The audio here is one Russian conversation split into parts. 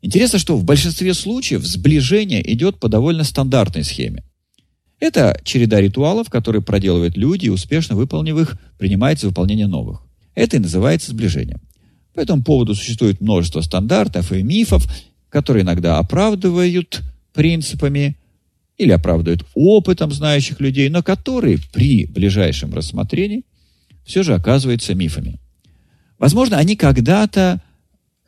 Интересно, что в большинстве случаев сближение идет по довольно стандартной схеме. Это череда ритуалов, которые проделывают люди, и успешно выполнив их, принимается выполнение новых. Это и называется сближением. По этому поводу существует множество стандартов и мифов, которые иногда оправдывают принципами или оправдывают опытом знающих людей, но которые при ближайшем рассмотрении все же оказываются мифами. Возможно, они когда-то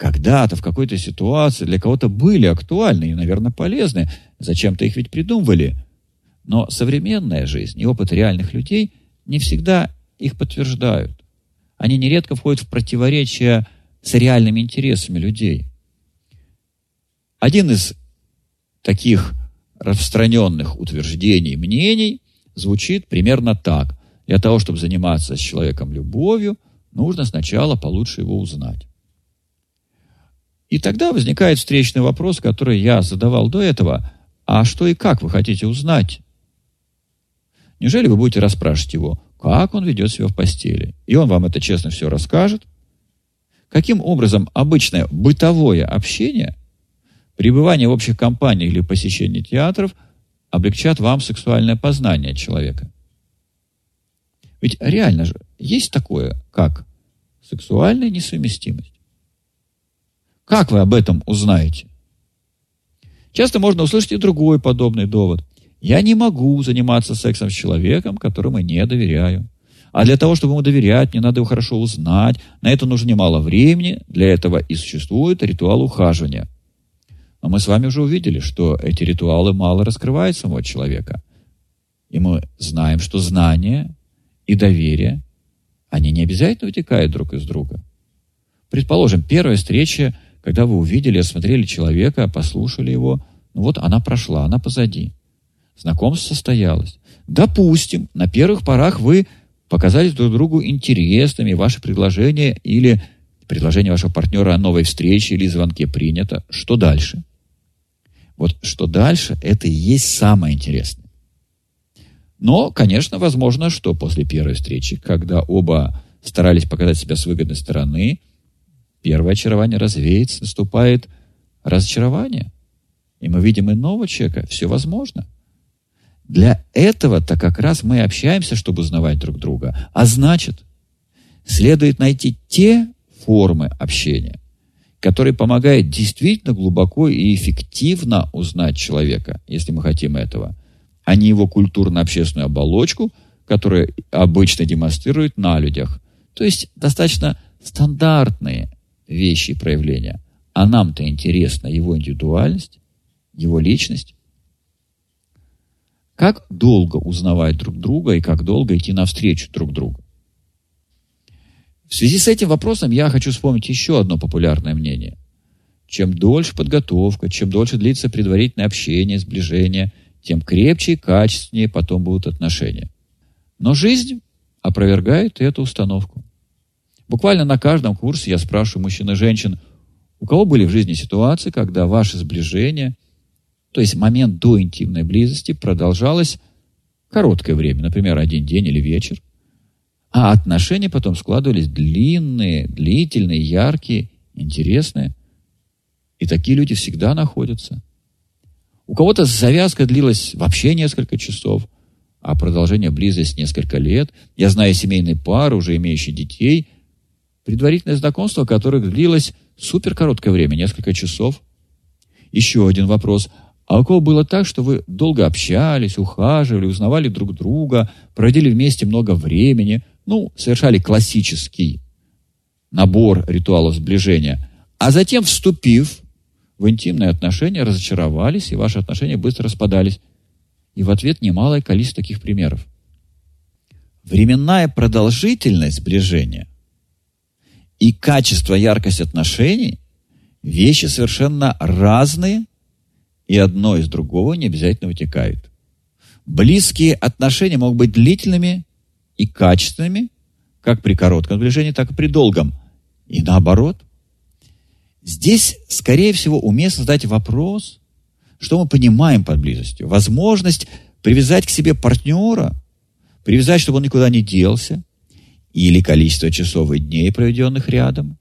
когда-то в какой-то ситуации для кого-то были актуальны и, наверное, полезны. Зачем-то их ведь придумывали. Но современная жизнь и опыт реальных людей не всегда их подтверждают. Они нередко входят в противоречие с реальными интересами людей. Один из таких распространенных утверждений, мнений звучит примерно так. Для того, чтобы заниматься с человеком любовью, нужно сначала получше его узнать. И тогда возникает встречный вопрос, который я задавал до этого. А что и как вы хотите узнать? Неужели вы будете расспрашивать его, как он ведет себя в постели? И он вам это честно все расскажет? Каким образом обычное бытовое общение, пребывание в общих компаниях или посещение театров облегчат вам сексуальное познание человека? Ведь реально же есть такое, как сексуальная несовместимость. Как вы об этом узнаете? Часто можно услышать и другой подобный довод. Я не могу заниматься сексом с человеком, которому не доверяю. А для того, чтобы ему доверять, мне надо его хорошо узнать. На это нужно немало времени. Для этого и существует ритуал ухаживания. Но мы с вами уже увидели, что эти ритуалы мало раскрывают самого человека. И мы знаем, что знание и доверие, они не обязательно вытекают друг из друга. Предположим, первая встреча когда вы увидели, осмотрели человека, послушали его, ну вот она прошла, она позади. Знакомство состоялось. Допустим, на первых порах вы показались друг другу интересными, ваше предложение или предложение вашего партнера о новой встрече или звонке принято. Что дальше? Вот что дальше, это и есть самое интересное. Но, конечно, возможно, что после первой встречи, когда оба старались показать себя с выгодной стороны, Первое очарование развеется, наступает разочарование. И мы видим иного человека. Все возможно. Для этого-то как раз мы общаемся, чтобы узнавать друг друга. А значит, следует найти те формы общения, которые помогают действительно глубоко и эффективно узнать человека, если мы хотим этого, а не его культурно-общественную оболочку, которая обычно демонстрирует на людях. То есть достаточно стандартные вещи и проявления. А нам-то интересна его индивидуальность, его личность. Как долго узнавать друг друга и как долго идти навстречу друг другу? В связи с этим вопросом я хочу вспомнить еще одно популярное мнение. Чем дольше подготовка, чем дольше длится предварительное общение, сближение, тем крепче и качественнее потом будут отношения. Но жизнь опровергает эту установку. Буквально на каждом курсе я спрашиваю мужчин и женщин, у кого были в жизни ситуации, когда ваше сближение, то есть момент до интимной близости, продолжалось короткое время, например, один день или вечер, а отношения потом складывались длинные, длительные, яркие, интересные. И такие люди всегда находятся. У кого-то завязка длилась вообще несколько часов, а продолжение близости несколько лет. Я знаю семейные пары, уже имеющие детей – Предварительное знакомство, которое длилось супер короткое время, несколько часов. Еще один вопрос. А у кого было так, что вы долго общались, ухаживали, узнавали друг друга, проводили вместе много времени, ну, совершали классический набор ритуалов сближения, а затем, вступив в интимные отношения, разочаровались, и ваши отношения быстро распадались. И в ответ немалое количество таких примеров. Временная продолжительность сближения и качество, яркость отношений – вещи совершенно разные, и одно из другого не обязательно вытекает. Близкие отношения могут быть длительными и качественными, как при коротком движении, так и при долгом. И наоборот. Здесь, скорее всего, уместно задать вопрос, что мы понимаем под близостью. Возможность привязать к себе партнера, привязать, чтобы он никуда не делся, или количество часов и дней, проведенных рядом,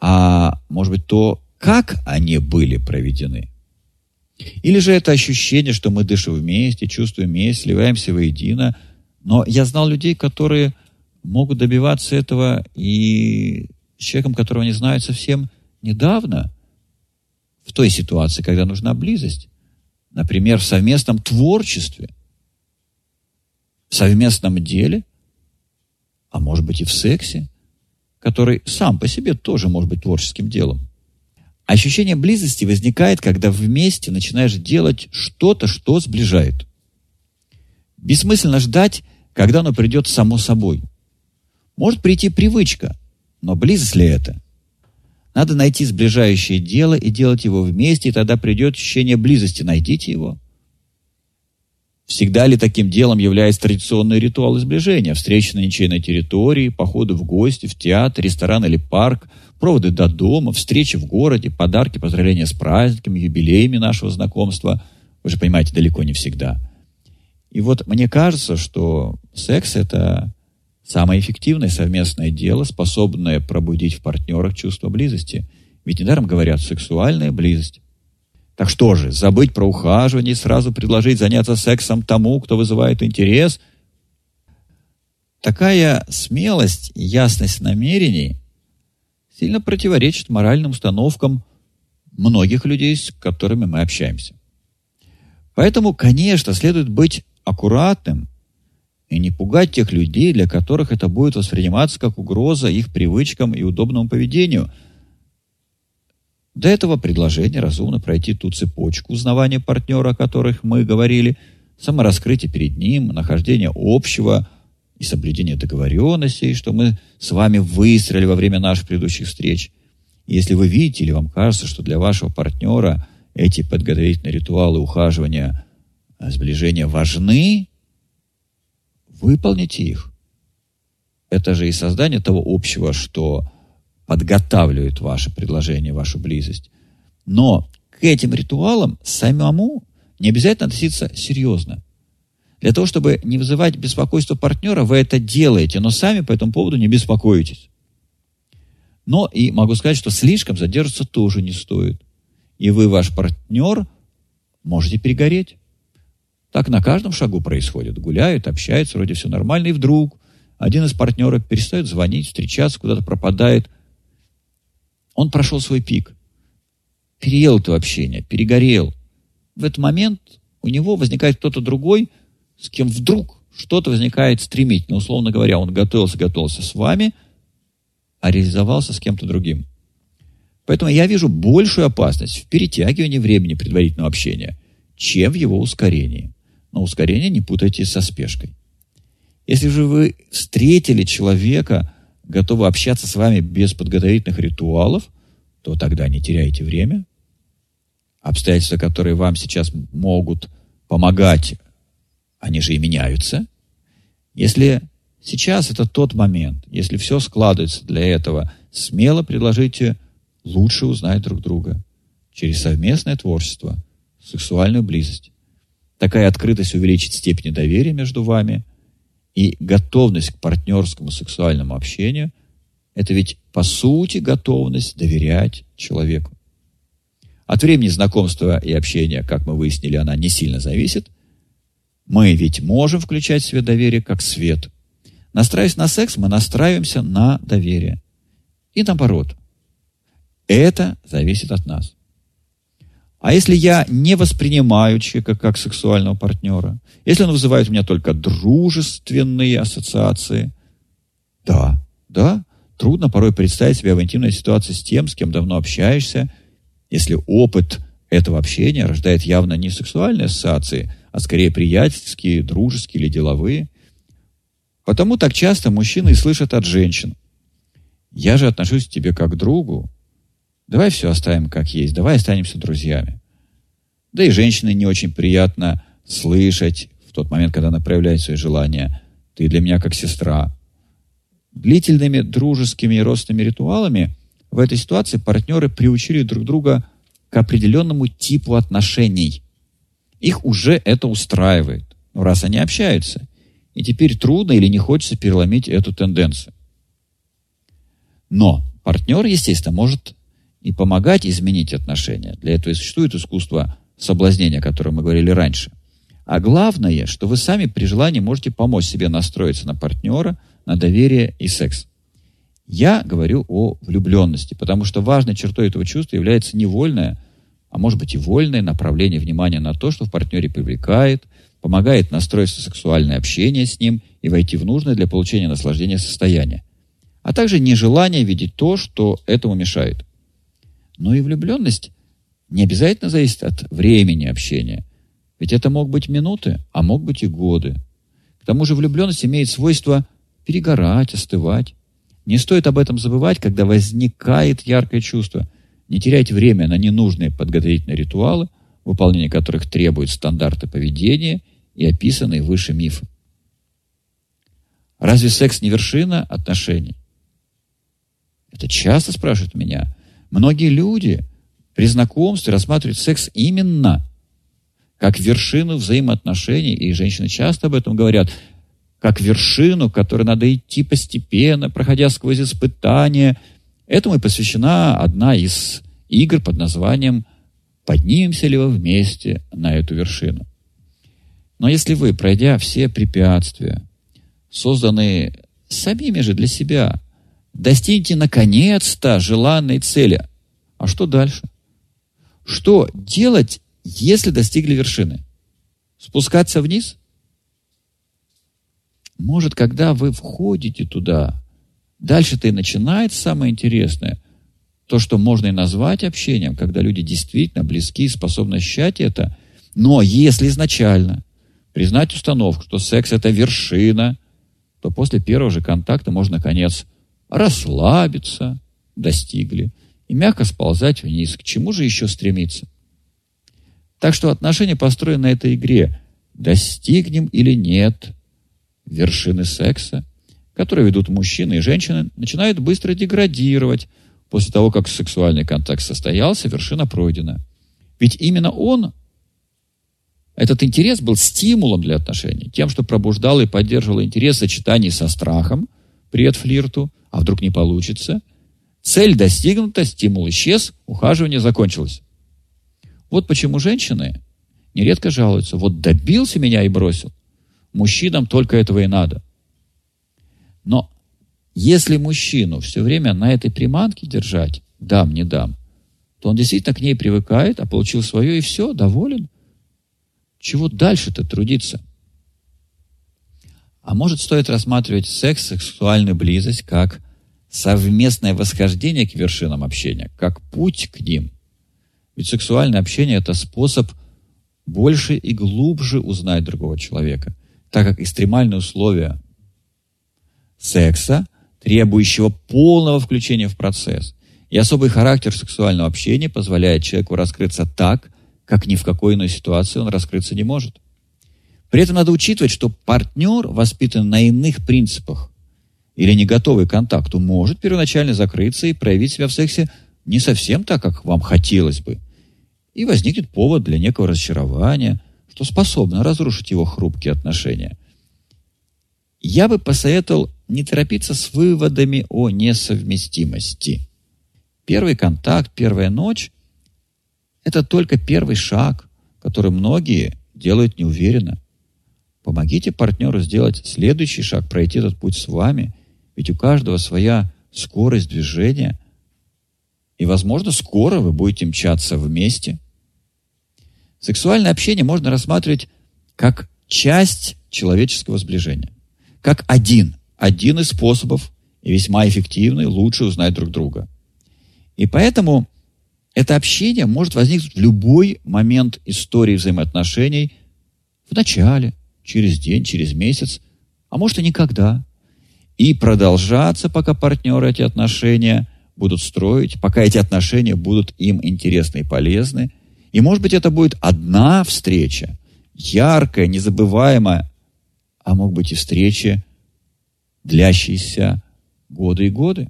а может быть то, как они были проведены. Или же это ощущение, что мы дышим вместе, чувствуем вместе, сливаемся воедино. Но я знал людей, которые могут добиваться этого и с человеком, которого не знают совсем недавно, в той ситуации, когда нужна близость. Например, в совместном творчестве, в совместном деле, а может быть и в сексе, который сам по себе тоже может быть творческим делом. Ощущение близости возникает, когда вместе начинаешь делать что-то, что сближает. Бессмысленно ждать, когда оно придет само собой. Может прийти привычка, но близость ли это? Надо найти сближающее дело и делать его вместе, и тогда придет ощущение близости. Найдите его. Всегда ли таким делом является традиционный ритуал сближения? Встречи на ничейной территории, походы в гости, в театр, ресторан или парк, проводы до дома, встречи в городе, подарки, поздравления с праздниками, юбилеями нашего знакомства. Вы же понимаете, далеко не всегда. И вот мне кажется, что секс – это самое эффективное совместное дело, способное пробудить в партнерах чувство близости. Ведь недаром говорят «сексуальная близость». Так что же, забыть про ухаживание и сразу предложить заняться сексом тому, кто вызывает интерес? Такая смелость и ясность намерений сильно противоречит моральным установкам многих людей, с которыми мы общаемся. Поэтому, конечно, следует быть аккуратным и не пугать тех людей, для которых это будет восприниматься как угроза их привычкам и удобному поведению – до этого предложения разумно пройти ту цепочку узнавания партнера, о которых мы говорили, самораскрытие перед ним, нахождение общего и соблюдение договоренностей, что мы с вами выстроили во время наших предыдущих встреч. И если вы видите или вам кажется, что для вашего партнера эти подготовительные ритуалы ухаживания, э, сближения важны, выполните их. Это же и создание того общего, что подготавливают ваше предложение, вашу близость. Но к этим ритуалам самому не обязательно относиться серьезно. Для того, чтобы не вызывать беспокойство партнера, вы это делаете, но сами по этому поводу не беспокоитесь. Но и могу сказать, что слишком задерживаться тоже не стоит. И вы, ваш партнер, можете перегореть. Так на каждом шагу происходит. Гуляют, общаются, вроде все нормально, и вдруг один из партнеров перестает звонить, встречаться, куда-то пропадает – он прошел свой пик. Переел это общение, перегорел. В этот момент у него возникает кто-то другой, с кем вдруг что-то возникает стремительно. Условно говоря, он готовился, готовился с вами, а реализовался с кем-то другим. Поэтому я вижу большую опасность в перетягивании времени предварительного общения, чем в его ускорении. Но ускорение не путайте со спешкой. Если же вы встретили человека, готовы общаться с вами без подготовительных ритуалов, то тогда не теряйте время. Обстоятельства, которые вам сейчас могут помогать, они же и меняются. Если сейчас это тот момент, если все складывается для этого, смело предложите лучше узнать друг друга через совместное творчество, сексуальную близость. Такая открытость увеличит степень доверия между вами – и готовность к партнерскому сексуальному общению – это ведь по сути готовность доверять человеку. От времени знакомства и общения, как мы выяснили, она не сильно зависит. Мы ведь можем включать в себе доверие как свет. Настраиваясь на секс, мы настраиваемся на доверие. И наоборот. Это зависит от нас. А если я не воспринимаю человека как сексуального партнера, если он вызывает у меня только дружественные ассоциации, да, да, трудно порой представить себя в интимной ситуации с тем, с кем давно общаешься, если опыт этого общения рождает явно не сексуальные ассоциации, а скорее приятельские, дружеские или деловые. Потому так часто мужчины слышат от женщин. «Я же отношусь к тебе как к другу, Давай все оставим как есть, давай останемся друзьями. Да и женщине не очень приятно слышать в тот момент, когда она проявляет свои желания. Ты для меня как сестра. Длительными дружескими и родственными ритуалами в этой ситуации партнеры приучили друг друга к определенному типу отношений. Их уже это устраивает. Но раз они общаются, и теперь трудно или не хочется переломить эту тенденцию. Но партнер, естественно, может и помогать изменить отношения. Для этого и существует искусство соблазнения, о котором мы говорили раньше. А главное, что вы сами при желании можете помочь себе настроиться на партнера, на доверие и секс. Я говорю о влюбленности, потому что важной чертой этого чувства является невольное, а может быть и вольное направление внимания на то, что в партнере привлекает, помогает настроиться сексуальное общение с ним и войти в нужное для получения наслаждения состояние, а также нежелание видеть то, что этому мешает. Но и влюбленность не обязательно зависит от времени общения, ведь это мог быть минуты, а мог быть и годы. К тому же влюбленность имеет свойство перегорать, остывать. Не стоит об этом забывать, когда возникает яркое чувство. Не теряйте время на ненужные подготовительные ритуалы, выполнение которых требует стандарты поведения и описанные выше мифы. Разве секс не вершина отношений? Это часто спрашивают меня. Многие люди при знакомстве рассматривают секс именно как вершину взаимоотношений, и женщины часто об этом говорят, как вершину, к которой надо идти постепенно, проходя сквозь испытания. Этому и посвящена одна из игр под названием «Поднимемся ли вы вместе на эту вершину?». Но если вы, пройдя все препятствия, созданные самими же для себя, достигнете наконец-то желанной цели, а что дальше? Что делать, если достигли вершины? Спускаться вниз? Может, когда вы входите туда, дальше-то и начинается самое интересное. То, что можно и назвать общением, когда люди действительно близки и способны ощущать это. Но если изначально признать установку, что секс – это вершина, то после первого же контакта можно, наконец, расслабиться, достигли, и мягко сползать вниз. К чему же еще стремиться? Так что отношения построены на этой игре. Достигнем или нет вершины секса, которые ведут мужчины и женщины, начинают быстро деградировать. После того, как сексуальный контакт состоялся, вершина пройдена. Ведь именно он этот интерес был стимулом для отношений, тем, что пробуждал и поддерживал интерес в сочетании со страхом, привет флирту, а вдруг не получится. Цель достигнута, стимул исчез, ухаживание закончилось. Вот почему женщины нередко жалуются. Вот добился меня и бросил. Мужчинам только этого и надо. Но если мужчину все время на этой приманке держать, дам, не дам, то он действительно к ней привыкает, а получил свое и все, доволен – чего дальше-то трудиться? А может, стоит рассматривать секс, сексуальную близость как совместное восхождение к вершинам общения, как путь к ним. Ведь сексуальное общение – это способ больше и глубже узнать другого человека, так как экстремальные условия секса, требующего полного включения в процесс, и особый характер сексуального общения позволяет человеку раскрыться так, как ни в какой иной ситуации он раскрыться не может. При этом надо учитывать, что партнер, воспитан на иных принципах или не готовый к контакту, может первоначально закрыться и проявить себя в сексе не совсем так, как вам хотелось бы. И возникнет повод для некого разочарования, что способно разрушить его хрупкие отношения. Я бы посоветовал не торопиться с выводами о несовместимости. Первый контакт, первая ночь это только первый шаг, который многие делают неуверенно. Помогите партнеру сделать следующий шаг, пройти этот путь с вами, ведь у каждого своя скорость движения, и, возможно, скоро вы будете мчаться вместе. Сексуальное общение можно рассматривать как часть человеческого сближения, как один, один из способов, и весьма эффективный, лучше узнать друг друга. И поэтому это общение может возникнуть в любой момент истории взаимоотношений, в начале, через день, через месяц, а может и никогда. И продолжаться, пока партнеры эти отношения будут строить, пока эти отношения будут им интересны и полезны. И, может быть, это будет одна встреча, яркая, незабываемая, а может быть и встречи, длящиеся годы и годы.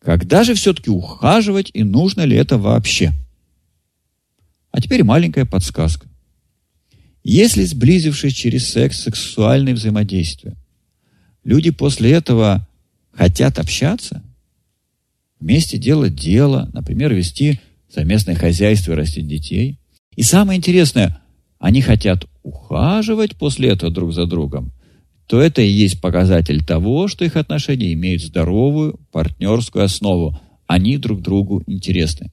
Когда же все-таки ухаживать и нужно ли это вообще? А теперь маленькая подсказка. Если сблизившись через секс, сексуальное взаимодействие, люди после этого хотят общаться, вместе делать дело, например, вести совместное хозяйство растить детей. И самое интересное, они хотят ухаживать после этого друг за другом, то это и есть показатель того, что их отношения имеют здоровую партнерскую основу. Они друг другу интересны.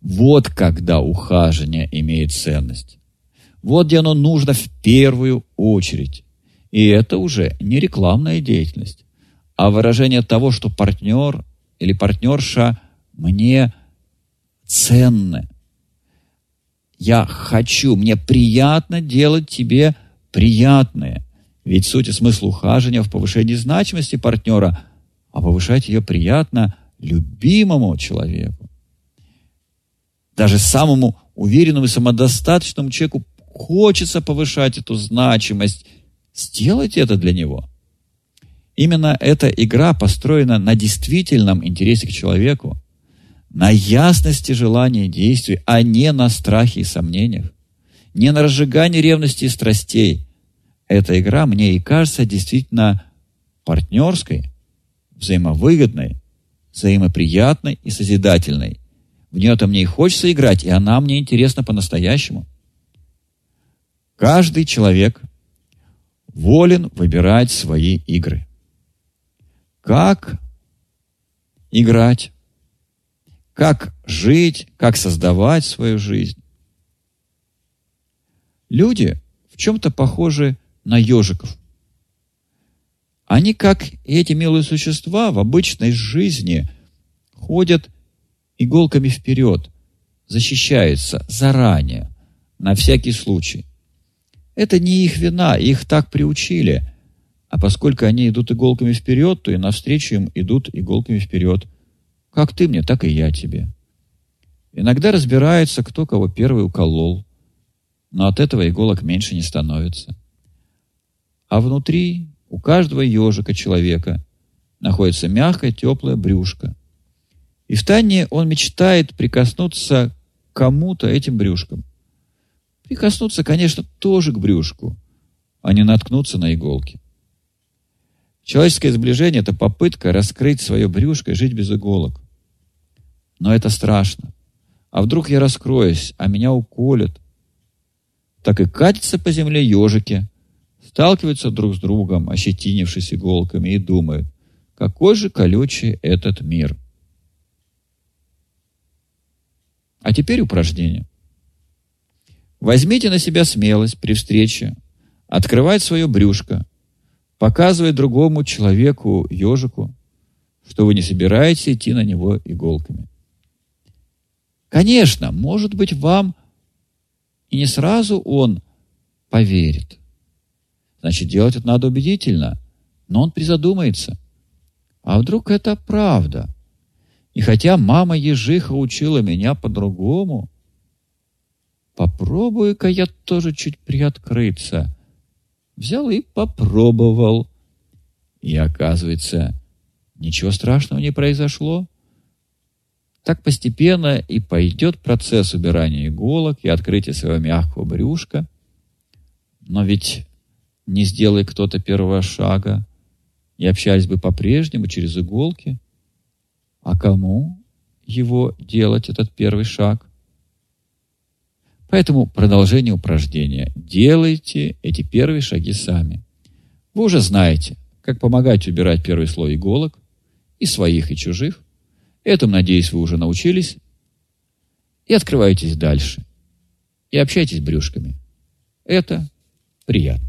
Вот когда ухаживание имеет ценность. Вот где оно нужно в первую очередь. И это уже не рекламная деятельность, а выражение того, что партнер или партнерша мне ценны. Я хочу, мне приятно делать тебе приятное. Ведь суть и смысл ухаживания в повышении значимости партнера, а повышать ее приятно любимому человеку. Даже самому уверенному и самодостаточному человеку хочется повышать эту значимость. Сделайте это для него. Именно эта игра построена на действительном интересе к человеку, на ясности желания и действий, а не на страхе и сомнениях, не на разжигании ревности и страстей. Эта игра мне и кажется действительно партнерской, взаимовыгодной, взаимоприятной и созидательной. В нее-то мне и хочется играть, и она мне интересна по-настоящему. Каждый человек волен выбирать свои игры. Как играть, как жить, как создавать свою жизнь. Люди в чем-то похожи на ежиков. Они, как эти милые существа, в обычной жизни ходят иголками вперед, защищаются заранее, на всякий случай. Это не их вина, их так приучили. А поскольку они идут иголками вперед, то и навстречу им идут иголками вперед – как ты мне, так и я тебе. Иногда разбирается, кто кого первый уколол, но от этого иголок меньше не становится. А внутри у каждого ежика человека находится мягкое, теплое брюшко. И в тайне он мечтает прикоснуться к кому-то этим брюшком. Прикоснуться, конечно, тоже к брюшку, а не наткнуться на иголки. Человеческое сближение – это попытка раскрыть свое брюшко и жить без иголок. Но это страшно. А вдруг я раскроюсь, а меня уколят? Так и катятся по земле ежики, сталкиваются друг с другом, ощетинившись иголками, и думают, какой же колючий этот мир. А теперь упражнение. Возьмите на себя смелость при встрече открывать свое брюшко, показывая другому человеку, ежику, что вы не собираетесь идти на него иголками. Конечно, может быть, вам и не сразу он поверит. Значит, делать это надо убедительно, но он призадумается. А вдруг это правда? И хотя мама ежиха учила меня по-другому, попробую-ка я тоже чуть приоткрыться. Взял и попробовал. И оказывается, ничего страшного не произошло. Так постепенно и пойдет процесс убирания иголок и открытия своего мягкого брюшка. Но ведь не сделай кто-то первого шага, и общались бы по-прежнему через иголки. А кому его делать, этот первый шаг? Поэтому продолжение упражнения. Делайте эти первые шаги сами. Вы уже знаете, как помогать убирать первый слой иголок, и своих, и чужих. Этому, надеюсь, вы уже научились. И открываетесь дальше. И общайтесь брюшками. Это приятно.